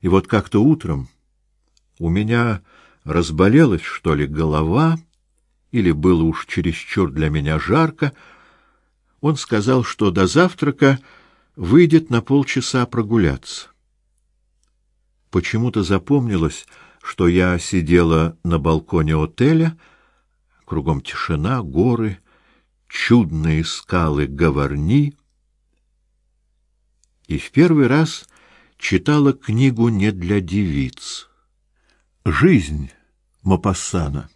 И вот как-то утром у меня разболелась, что ли, голова, или было уж чересчур для меня жарко, он сказал, что до завтрака выйдет на полчаса прогуляться. Почему-то запомнилось, что я сидела на балконе отеля, кругом тишина, горы, чудные скалы Говорни, и в первый раз читала книгу не для девиц. Жизнь Мапассана.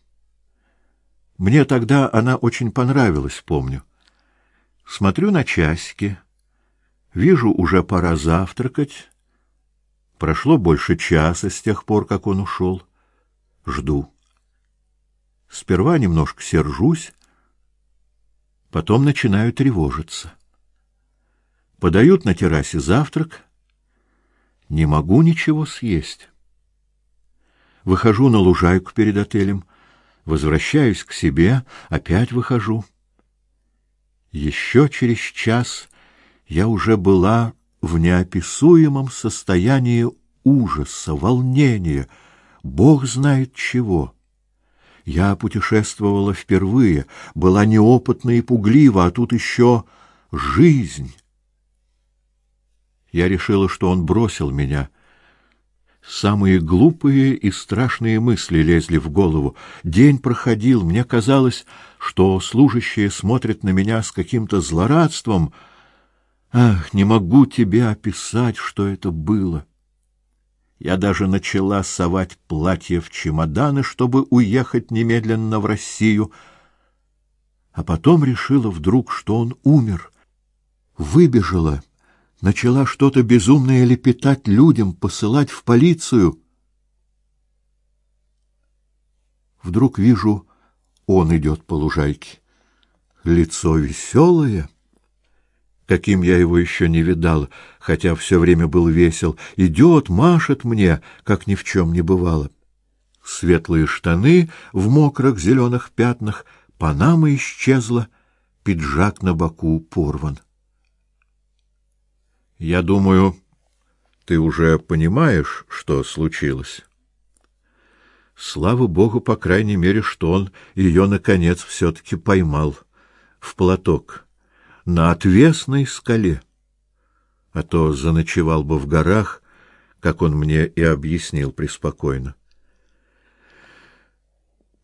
Мне тогда она очень понравилась, помню. Смотрю на часики. Вижу, уже пора завтракать. Прошло больше часа с тех пор, как он ушел. Жду. Сперва немножко сержусь, потом начинаю тревожиться. Подают на террасе завтрак. Не могу ничего съесть. Выхожу на лужайку перед отелем, возвращаюсь к себе, опять выхожу. Еще через час я уже была в неописуемом состоянии ужаса, волнения, Бог знает чего. Я путешествовала впервые, была неопытна и пуглива, а тут еще жизнь. Я решила, что он бросил меня. Самые глупые и страшные мысли лезли в голову. День проходил, мне казалось, что служащие смотрят на меня с каким-то злорадством. Ах, не могу тебе описать, что это было. Я даже начала совать платье в чемоданы, чтобы уехать немедленно в Россию, а потом решила вдруг, что он умер. Выбежала, начала что-то безумное лепетать людям, посылать в полицию. Вдруг вижу, он идет по лужайке. Лицо веселое, каким я его еще не видал, хотя все время был весел, идет, машет мне, как ни в чем не бывало. Светлые штаны в мокрых зеленых пятнах, панама исчезла, пиджак на боку порван. Я думаю, ты уже понимаешь, что случилось. Слава богу, по крайней мере, что он ее наконец все таки поймал в платок на отвесной скале. А то заночевал бы в горах, как он мне и объяснил преспокойно.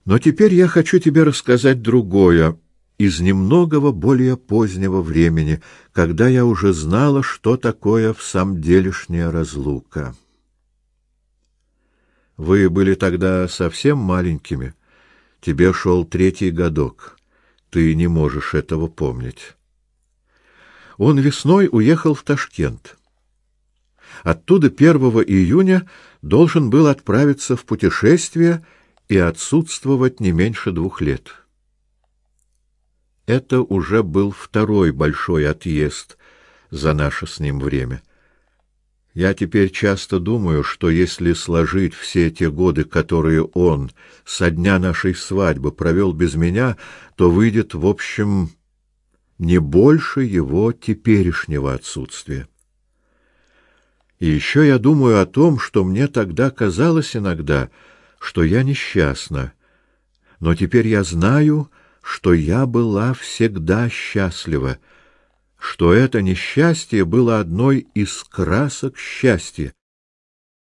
Но теперь я хочу тебе рассказать другое из немногого более позднего времени, когда я уже знала, что такое в самом делешняя разлука. Вы были тогда совсем маленькими. Тебе шел третий годок. Ты не можешь этого помнить. Он весной уехал в Ташкент. Оттуда 1 июня должен был отправиться в путешествие и отсутствовать не меньше двух лет. Это уже был второй большой отъезд за наше с ним время. Я теперь часто думаю, что если сложить все те годы, которые он со дня нашей свадьбы провел без меня, то выйдет, в общем, не больше его теперешнего отсутствия. И еще я думаю о том, что мне тогда казалось иногда, что я несчастна, но теперь я знаю, что я была всегда счастлива, что это несчастье было одной из красок счастья,